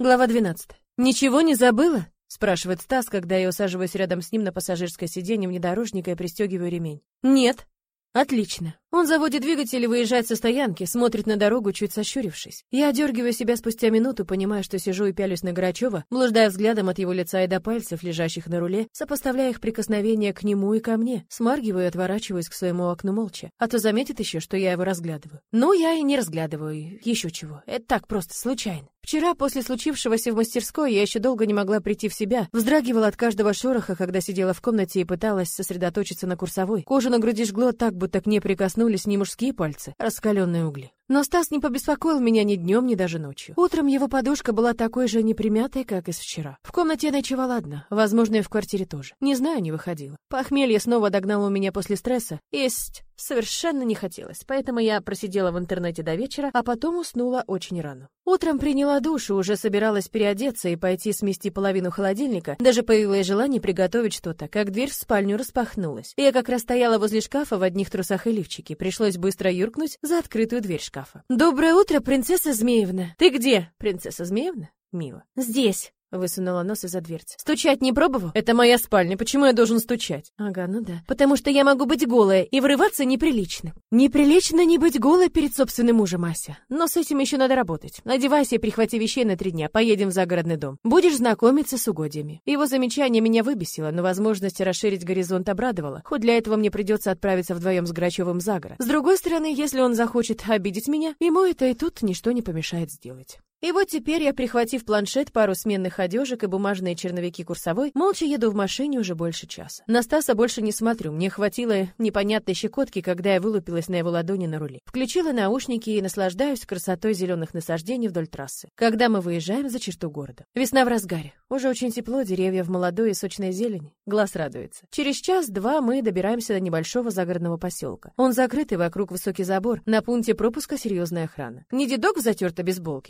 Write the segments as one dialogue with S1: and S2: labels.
S1: Глава 12. Ничего не забыла? спрашивает Стас, когда я усаживаюсь рядом с ним на пассажирское сиденье внедорожника и пристегиваю ремень. Нет. Отлично. Он заводит двигатель и выезжает со стоянки, смотрит на дорогу, чуть сощурившись. Я одергиваю себя спустя минуту, понимая, что сижу и пялюсь на Грачева, блуждая взглядом от его лица и до пальцев, лежащих на руле, сопоставляя их прикосновения к нему и ко мне, смаргиваю и отворачиваюсь к своему окну молча. А то заметит еще, что я его разглядываю. Ну, я и не разглядываю, еще чего. Это так просто, случайно. Вчера, после случившегося в мастерской, я еще долго не могла прийти в себя, вздрагивала от каждого шороха, когда сидела в комнате и пыталась сосредоточиться на курсовой. Кожа на груди жгло так, будто к ней прикоснулись не мужские пальцы, а раскаленные угли. Но Стас не побеспокоил меня ни днем, ни даже ночью. Утром его подушка была такой же непримятой, как и вчера. В комнате я ночевала одна, возможно, и в квартире тоже. Не знаю, не выходила. Похмелье снова догнало у меня после стресса. Есть совершенно не хотелось, поэтому я просидела в интернете до вечера, а потом уснула очень рано. Утром приняла душ и уже собиралась переодеться и пойти смести половину холодильника. Даже появилось желание приготовить что-то, как дверь в спальню распахнулась. Я как раз стояла возле шкафа в одних трусах и лифчике. Пришлось быстро юркнуть за открытую дверь шкафа шкафа. «Доброе утро, принцесса Змеевна!» «Ты где, принцесса Змеевна?» «Мило». «Здесь». Высунула нос из-за дверцы. «Стучать не пробовал?» «Это моя спальня, почему я должен стучать?» «Ага, ну да. Потому что я могу быть голая, и врываться неприлично». «Неприлично не быть голой перед собственным мужем, Ася. Но с этим еще надо работать. Одевайся и прихвати вещей на три дня, поедем в загородный дом. Будешь знакомиться с угодьями». Его замечание меня выбесило, но возможность расширить горизонт обрадовала. Хоть для этого мне придется отправиться вдвоем с Грачевым за город. С другой стороны, если он захочет обидеть меня, ему это и тут ничто не помешает сделать. И вот теперь я, прихватив планшет, пару сменных одежек и бумажные черновики курсовой, молча еду в машине уже больше часа. На Стаса больше не смотрю, мне хватило непонятной щекотки, когда я вылупилась на его ладони на руле. Включила наушники и наслаждаюсь красотой зеленых насаждений вдоль трассы, когда мы выезжаем за черту города. Весна в разгаре. Уже очень тепло, деревья в молодой и сочной зелени. Глаз радуется. Через час-два мы добираемся до небольшого загородного поселка. Он закрытый, вокруг высокий забор, на пункте пропуска серьезная охрана. Не дедок в затертой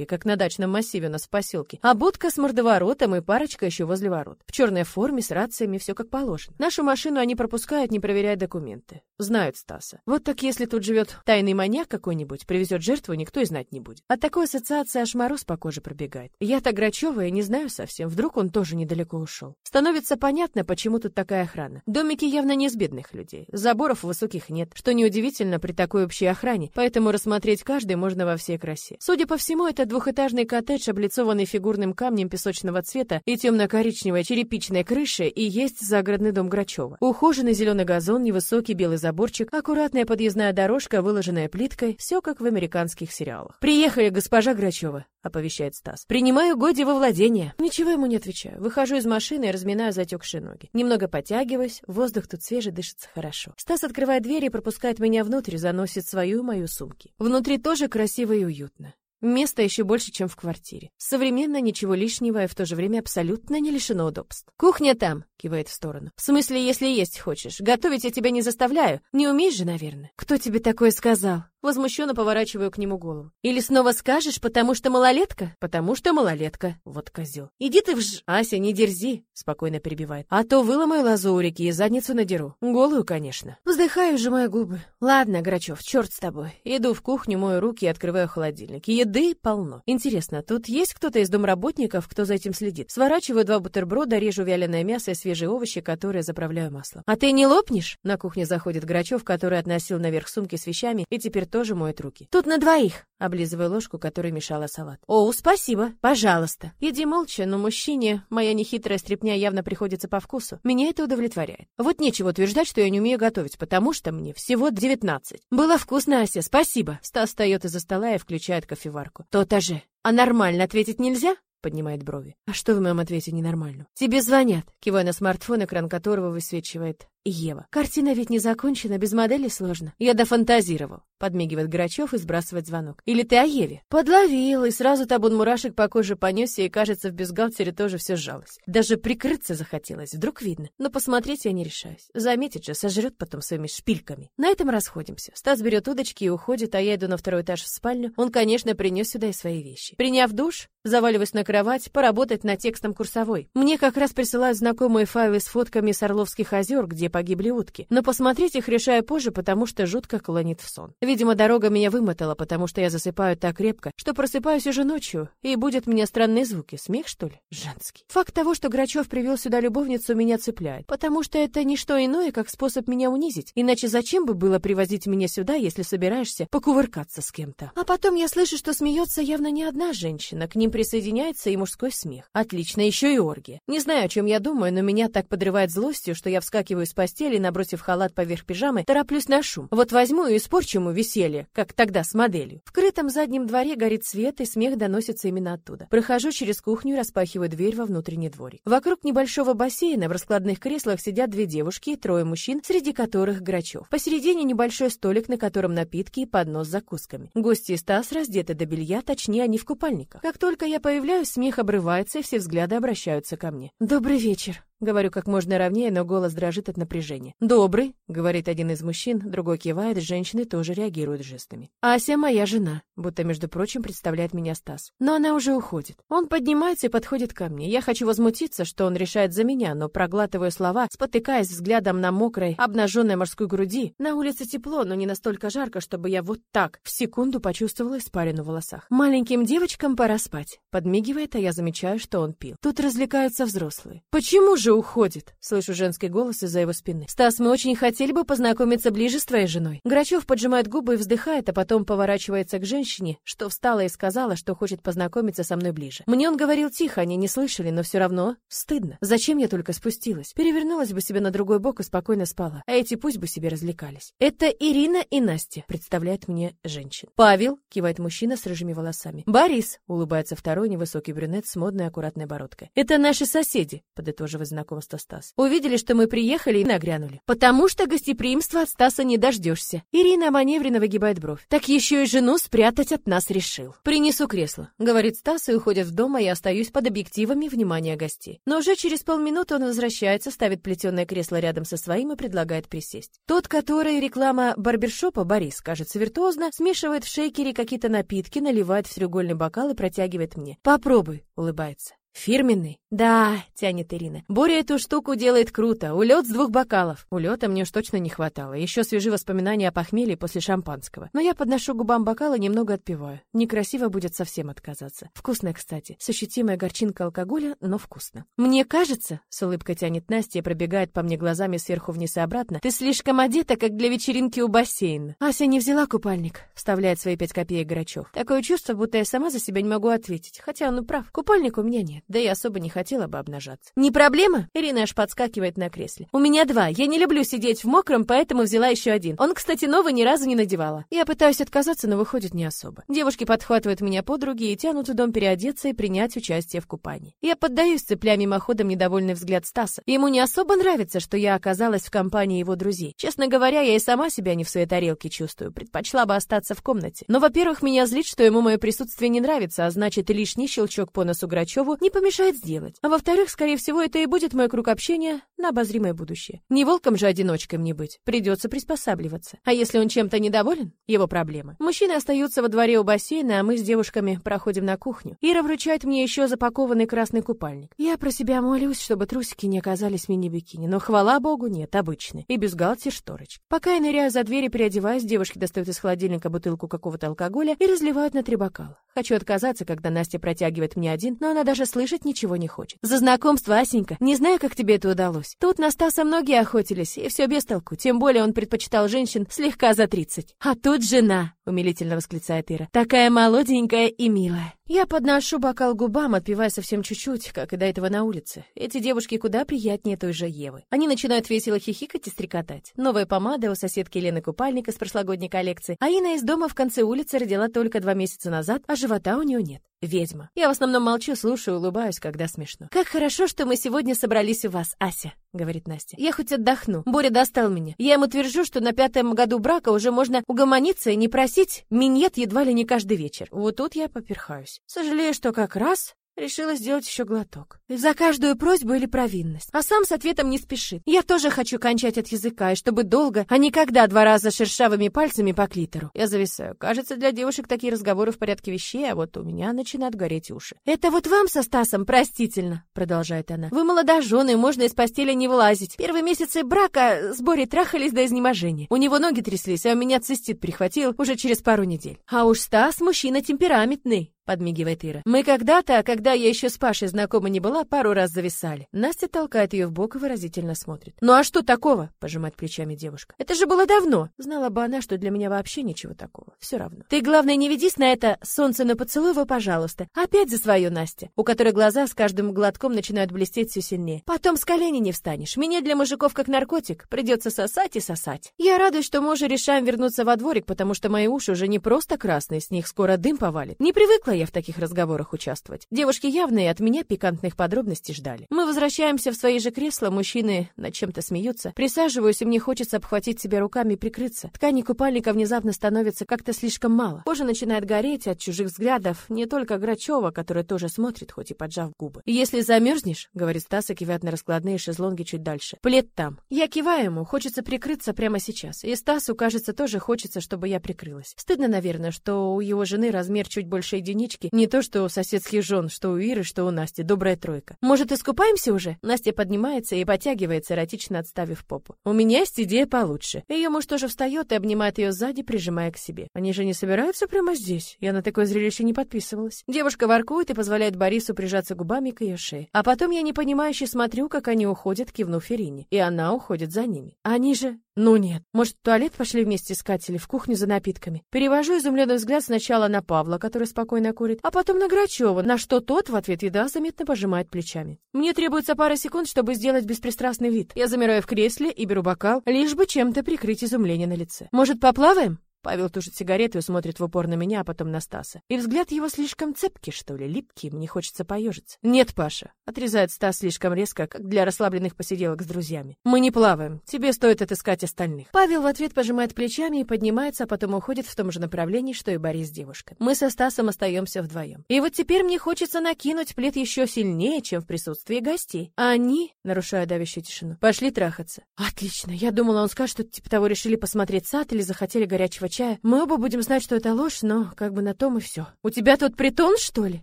S1: как на дачном массиве у нас в поселке, а будка с мордоворотом и парочка еще возле ворот. В черной форме, с рациями, все как положено. Нашу машину они пропускают, не проверяя документы. Знают Стаса. Вот так если тут живет тайный маньяк какой-нибудь, привезет жертву, никто и знать не будет. От такой ассоциации аж мороз по коже пробегает. Я-то Грачева не знаю совсем, вдруг он тоже недалеко ушел. Становится понятно, почему тут такая охрана. Домики явно не из бедных людей. Заборов высоких нет, что неудивительно при такой общей охране, поэтому рассмотреть каждый можно во всей красе. Судя по всему, это двухэтажный Двухэтажный коттедж, облицованный фигурным камнем песочного цвета и темно-коричневой черепичной крышей, и есть загородный дом Грачева. Ухоженный зеленый газон, невысокий белый заборчик, аккуратная подъездная дорожка, выложенная плиткой, все как в американских сериалах. «Приехали, госпожа Грачева», — оповещает Стас. «Принимаю Годи во владение». Ничего ему не отвечаю. Выхожу из машины и разминаю затекшие ноги. Немного подтягиваюсь, воздух тут свежий, дышится хорошо. Стас открывает дверь и пропускает меня внутрь, заносит свою и мою сумки. Внутри тоже красиво и уютно. Места еще больше, чем в квартире. Современно, ничего лишнего и в то же время абсолютно не лишено удобств. «Кухня там!» — кивает в сторону. «В смысле, если есть хочешь. Готовить я тебя не заставляю. Не умеешь же, наверное». «Кто тебе такое сказал?» Возмущенно поворачиваю к нему голову. «Или снова скажешь, потому что малолетка?» «Потому что малолетка». Вот козел. «Иди ты в ж...» «Ася, не дерзи», — спокойно перебивает. «А то выломаю реки и задницу надеру. Голую, конечно». Вздыхаю, сжимаю губы. «Ладно, Грачев, черт с тобой. Иду в кухню, мою руки и открываю холодильник. Еды полно. Интересно, тут есть кто-то из домработников, кто за этим следит? Сворачиваю два бутерброда, режу вяленое мясо и свежие овощи, которые заправляю маслом. «А ты не лопнешь?» На кухне заходит Грачев, который относил наверх сумки с вещами и теперь тоже моет руки. «Тут на двоих!» облизывая ложку, которой мешала салат. «О, спасибо! Пожалуйста!» Еди молча, но мужчине моя нехитрая стряпня явно приходится по вкусу. Меня это удовлетворяет. Вот нечего утверждать, что я не умею готовить, потому что мне всего девятнадцать. «Было вкусно, Ася, спасибо!» Стас встает из-за стола и включает кофеварку. «То-то же! А нормально ответить нельзя?» поднимает брови. «А что в моем ответе ненормально?» «Тебе звонят», кивая на смартфон, экран которого высвечивает Ева. Картина ведь не закончена, без модели сложно. Я дофантазировал. Подмигивает Грачев и сбрасывает звонок. Или ты о Еве? Подловил, и сразу табун мурашек по коже понесся, и, кажется, в бюстгальтере тоже все сжалось. Даже прикрыться захотелось, вдруг видно. Но посмотреть я не решаюсь. Заметит же, сожрет потом своими шпильками. На этом расходимся. Стас берет удочки и уходит, а я иду на второй этаж в спальню. Он, конечно, принес сюда и свои вещи. Приняв душ, заваливаюсь на кровать, поработать над текстом курсовой. Мне как раз присылают знакомые файлы с фотками с Орловских озер, где погибли утки. Но посмотреть их решаю позже, потому что жутко клонит в сон. Видимо, дорога меня вымотала, потому что я засыпаю так крепко, что просыпаюсь уже ночью, и будет мне странные звуки. Смех, что ли? Женский. Факт того, что Грачев привел сюда любовницу, меня цепляет, потому что это не что иное, как способ меня унизить. Иначе зачем бы было привозить меня сюда, если собираешься покувыркаться с кем-то? А потом я слышу, что смеется явно не одна женщина, к ним присоединяется и мужской смех. Отлично, еще и оргия. Не знаю, о чем я думаю, но меня так подрывает злостью, что я вскакиваю с постели, набросив халат поверх пижамы, тороплюсь на шум. Вот возьму и испорчу ему веселье, как тогда с моделью. В крытом заднем дворе горит свет, и смех доносится именно оттуда. Прохожу через кухню и распахиваю дверь во внутренний дворик. Вокруг небольшого бассейна в раскладных креслах сидят две девушки и трое мужчин, среди которых Грачев. Посередине небольшой столик, на котором напитки и поднос с закусками. Гости и Стас раздеты до белья, точнее, они в купальниках. Как только я появляюсь, смех обрывается, и все взгляды обращаются ко мне. «Добрый вечер», Говорю как можно ровнее, но голос дрожит от напряжения. «Добрый», — говорит один из мужчин, другой кивает, женщины тоже реагируют жестами. «Ася моя жена», будто, между прочим, представляет меня Стас. Но она уже уходит. Он поднимается и подходит ко мне. Я хочу возмутиться, что он решает за меня, но проглатываю слова, спотыкаясь взглядом на мокрой, обнаженной морской груди. На улице тепло, но не настолько жарко, чтобы я вот так в секунду почувствовала испарину в волосах. «Маленьким девочкам пора спать», — подмигивает, а я замечаю, что он пил. Тут развлекаются взрослые. «Почему же?» Же уходит?» — слышу женский голос из-за его спины. «Стас, мы очень хотели бы познакомиться ближе с твоей женой». Грачев поджимает губы и вздыхает, а потом поворачивается к женщине, что встала и сказала, что хочет познакомиться со мной ближе. Мне он говорил тихо, они не слышали, но все равно стыдно. Зачем я только спустилась? Перевернулась бы себе на другой бок и спокойно спала, а эти пусть бы себе развлекались. «Это Ирина и Настя», — представляет мне женщин. «Павел», — кивает мужчина с рыжими волосами. «Борис», — улыбается второй невысокий брюнет с модной аккуратной бородкой. «Это наши соседи», — подытоживает знакомства Стас. Увидели, что мы приехали и нагрянули. Потому что гостеприимства от Стаса не дождешься. Ирина маневренно выгибает бровь. Так еще и жену спрятать от нас решил. Принесу кресло, говорит Стас и уходит в дом, а я остаюсь под объективами внимания гостей. Но уже через полминуты он возвращается, ставит плетеное кресло рядом со своим и предлагает присесть. Тот, который реклама барбершопа, Борис, кажется виртуозно, смешивает в шейкере какие-то напитки, наливает в треугольный бокал и протягивает мне. Попробуй, улыбается. Фирменный? Да, тянет Ирина. Боря эту штуку делает круто. Улет с двух бокалов. Улета мне уж точно не хватало. Еще свежи воспоминания о похмелье после шампанского. Но я подношу губам бокала и немного отпиваю. Некрасиво будет совсем отказаться. Вкусно, кстати. С ощутимой горчинкой алкоголя, но вкусно. Мне кажется, с улыбкой тянет Настя и пробегает по мне глазами сверху вниз и обратно. Ты слишком одета, как для вечеринки у бассейна. Ася не взяла купальник, вставляет свои пять копеек Грачев. Такое чувство, будто я сама за себя не могу ответить. Хотя он и прав. Купальника у меня нет да и особо не хотела бы обнажаться. «Не проблема?» Ирина аж подскакивает на кресле. «У меня два. Я не люблю сидеть в мокром, поэтому взяла еще один. Он, кстати, новый ни разу не надевала. Я пытаюсь отказаться, но выходит не особо. Девушки подхватывают меня подруги и тянут в дом переодеться и принять участие в купании. Я поддаюсь, цепляя мимоходом недовольный взгляд Стаса. Ему не особо нравится, что я оказалась в компании его друзей. Честно говоря, я и сама себя не в своей тарелке чувствую. Предпочла бы остаться в комнате. Но, во-первых, меня злит, что ему мое присутствие не нравится, а значит, лишний щелчок по носу Грачеву не помешает сделать. А во-вторых, скорее всего, это и будет мой круг общения на обозримое будущее. Не волком же одиночкой мне быть, придется приспосабливаться. А если он чем-то недоволен, его проблемы. Мужчины остаются во дворе у бассейна, а мы с девушками проходим на кухню. Ира вручает мне еще запакованный красный купальник. Я про себя молюсь, чтобы трусики не оказались мини-бикини, но хвала богу, нет, обычные. И бюстгальтер шторочек. Пока я ныряю за дверь и переодеваюсь, девушки достают из холодильника бутылку какого-то алкоголя и разливают на три бокала. Хочу отказаться, когда Настя протягивает мне один, но она даже слышать ничего не хочет. За знакомство, Асенька. Не знаю, как тебе это удалось. Тут на Стаса многие охотились, и все без толку. Тем более он предпочитал женщин слегка за тридцать. А тут жена, умилительно восклицает Ира. Такая молоденькая и милая. Я подношу бокал губам, отпивая совсем чуть-чуть, как и до этого на улице. Эти девушки куда приятнее той же Евы. Они начинают весело хихикать и стрекотать. Новая помада у соседки Лены купальник из прошлогодней коллекции, а Инна из дома в конце улицы родила только два месяца назад, а живота у нее нет. Ведьма. Я в основном молчу, слушаю, улыбаюсь, когда смешно. «Как хорошо, что мы сегодня собрались у вас, Ася», — говорит Настя. «Я хоть отдохну. Боря достал меня. Я ему твержу, что на пятом году брака уже можно угомониться и не просить миньет едва ли не каждый вечер. Вот тут я поперхаюсь. Сожалею, что как раз Решила сделать еще глоток. За каждую просьбу или провинность. А сам с ответом не спешит. Я тоже хочу кончать от языка, и чтобы долго, а не когда два раза шершавыми пальцами по клитору. Я зависаю. Кажется, для девушек такие разговоры в порядке вещей, а вот у меня начинают гореть уши. Это вот вам со Стасом простительно, продолжает она. Вы молодожены, можно из постели не вылазить. Первые месяцы брака с Борей трахались до изнеможения. У него ноги тряслись, а у меня цистит прихватил уже через пару недель. А уж Стас мужчина темпераментный подмигивает Ира. Мы когда-то, когда я еще с Пашей знакома не была, пару раз зависали. Настя толкает ее в бок и выразительно смотрит. Ну а что такого? пожимает плечами девушка. Это же было давно. Знала бы она, что для меня вообще ничего такого. Все равно. Ты главное не ведись на это солнце на поцелуй его, пожалуйста. Опять за свою Настя, у которой глаза с каждым глотком начинают блестеть все сильнее. Потом с колени не встанешь. Меня для мужиков как наркотик. Придется сосать и сосать. Я радуюсь, что мы уже решаем вернуться во дворик, потому что мои уши уже не просто красные, с них скоро дым повалит. Не привыкла я в таких разговорах участвовать. Девушки явные от меня пикантных подробностей ждали. Мы возвращаемся в свои же кресла, мужчины над чем-то смеются. Присаживаюсь, и мне хочется обхватить себя руками и прикрыться. Ткани купальника внезапно становится как-то слишком мало. Кожа начинает гореть от чужих взглядов, не только Грачева, который тоже смотрит, хоть и поджав губы. «Если замерзнешь», — говорит Стас и кивает на раскладные шезлонги чуть дальше, — «плед там». Я киваю ему, хочется прикрыться прямо сейчас. И Стасу, кажется, тоже хочется, чтобы я прикрылась. Стыдно, наверное, что у его жены размер чуть больше единички, не то, что у соседских жен, что у Иры, что у Насти. Добрая тройка. Может, искупаемся уже? Настя поднимается и потягивается, эротично отставив попу. У меня есть идея получше. Ее муж тоже встает и обнимает ее сзади, прижимая к себе. Они же не собираются прямо здесь. Я на такое зрелище не подписывалась. Девушка воркует и позволяет Борису прижаться губами к ее шее. А потом я непонимающе смотрю, как они уходят, кивнув Ирине. И она уходит за ними. Они же... Ну нет. Может, в туалет пошли вместе искать или в кухню за напитками? Перевожу изумленный взгляд сначала на Павла, который спокойно курит, а потом на Грачева, на что тот в ответ едва заметно пожимает плечами. Мне требуется пара секунд, чтобы сделать беспристрастный вид. Я замираю в кресле и беру бокал, лишь бы чем-то прикрыть изумление на лице. Может, поплаваем? Павел тушит сигарету и смотрит в упор на меня, а потом на Стаса. И взгляд его слишком цепкий, что ли, липкий, мне хочется поежиться. «Нет, Паша», — отрезает Стас слишком резко, как для расслабленных посиделок с друзьями. «Мы не плаваем, тебе стоит отыскать остальных». Павел в ответ пожимает плечами и поднимается, а потом уходит в том же направлении, что и Борис с девушкой. Мы со Стасом остаемся вдвоем. И вот теперь мне хочется накинуть плед еще сильнее, чем в присутствии гостей. А они, нарушая давящую тишину, пошли трахаться. Отлично, я думала, он скажет, что типа того решили посмотреть сад или захотели горячего чая. Мы оба будем знать, что это ложь, но как бы на том и все. У тебя тут притон, что ли?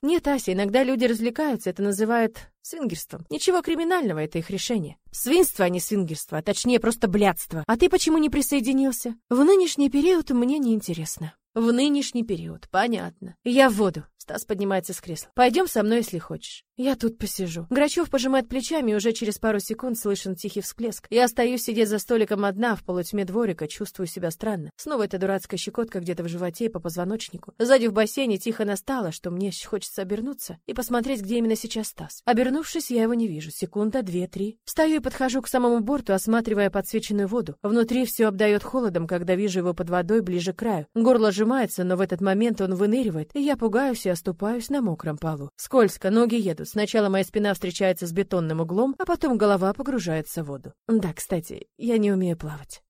S1: Нет, Ася, иногда люди развлекаются, это называют свингерством. Ничего криминального, это их решение. Свинство, а не свингерство, а точнее просто блядство. А ты почему не присоединился? В нынешний период мне не интересно. В нынешний период, понятно. Я в воду. Стас поднимается с кресла. Пойдем со мной, если хочешь. Я тут посижу. Грачев пожимает плечами, и уже через пару секунд слышен тихий всплеск. Я остаюсь сидеть за столиком одна в полутьме дворика, чувствую себя странно. Снова эта дурацкая щекотка где-то в животе и по позвоночнику. Сзади в бассейне тихо настало, что мне хочется обернуться и посмотреть, где именно сейчас Стас. Обернувшись, я его не вижу. Секунда, две, три. Встаю и подхожу к самому борту, осматривая подсвеченную воду. Внутри все обдает холодом, когда вижу его под водой ближе к краю. Горло сжимается, но в этот момент он выныривает, и я пугаюсь и оступаюсь на мокром полу. Скользко, ноги едут. Сначала моя спина встречается с бетонным углом, а потом голова погружается в воду. Да, кстати, я не умею плавать.